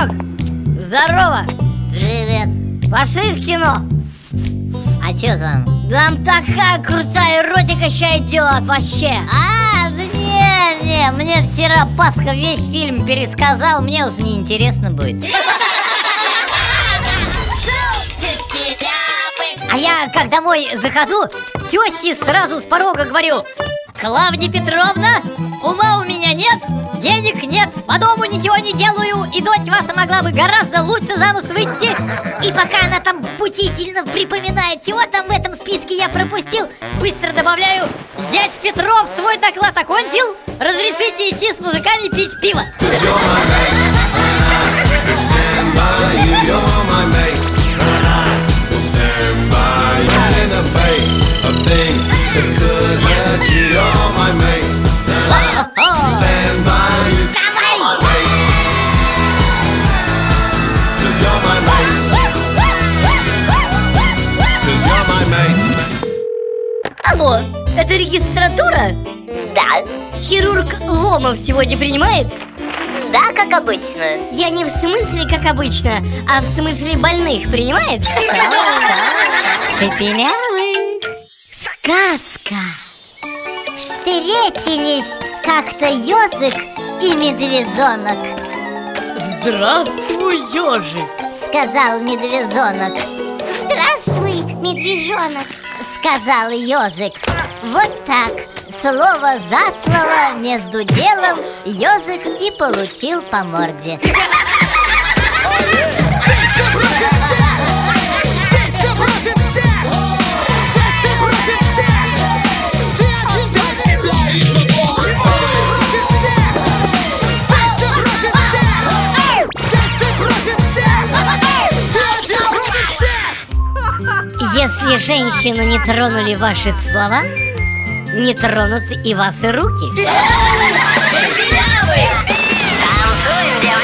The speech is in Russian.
Санек! Здорово! Привет! Пошли в кино! А чё там? Там такая крутая эротика ща идёт вообще! А, да не, не, мне вчера Пасха весь фильм пересказал, мне уж неинтересно будет. А я, как домой захожу, теще сразу с порога говорю, Клавдия Петровна, ума у меня нет, денег нет, по дому ничего не делаю И дочь ваша могла бы гораздо лучше замуж выйти. И пока она там путительно припоминает, чего там в этом списке я пропустил Быстро добавляю, зять Петров свой доклад окончил? Разрешите идти с мужиками пить пиво Алло, это регистратура? Да, Хирург Ломов сегодня принимает? да, как обычно. Я не в смысле, как обычно, а в смысле больных принимает? Сказка! Встретились как-то ежик и медвежонок, Здравствуй, ежик! сказал медвежонок. Здравствуй, медвежонок, сказал ежик. Вот так, слово за слово между делом ежик и получил по морде. Если женщину не тронули ваши слова, не тронут и ваши руки. Танцуем, девочки, танцуем.